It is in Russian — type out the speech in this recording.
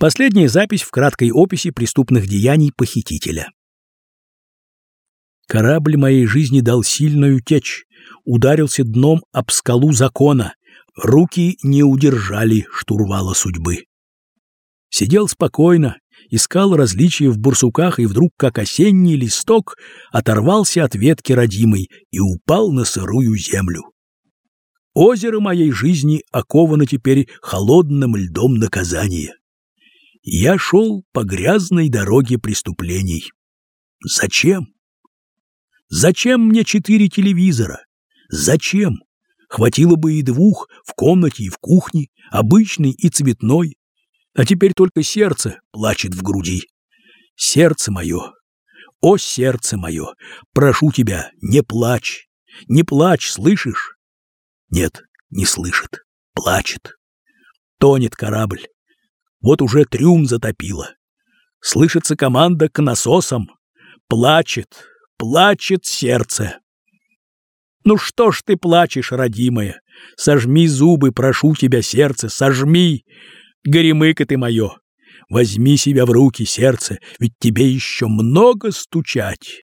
Последняя запись в краткой описи преступных деяний похитителя. Корабль моей жизни дал сильную течь, ударился дном об скалу закона, руки не удержали штурвала судьбы. Сидел спокойно, искал различия в бурсуках и вдруг, как осенний листок, оторвался от ветки родимой и упал на сырую землю. Озеро моей жизни оковано теперь холодным льдом наказания. Я шел по грязной дороге преступлений. Зачем? Зачем мне четыре телевизора? Зачем? Хватило бы и двух в комнате и в кухне, обычный и цветной. А теперь только сердце плачет в груди. Сердце мое, о сердце мое, прошу тебя, не плачь, не плачь, слышишь? Нет, не слышит, плачет. Тонет корабль. Вот уже трюм затопило. Слышится команда к насосам. Плачет, плачет сердце. Ну что ж ты плачешь, родимая? Сожми зубы, прошу тебя, сердце, сожми. Горемыка ты мое. Возьми себя в руки, сердце, ведь тебе еще много стучать.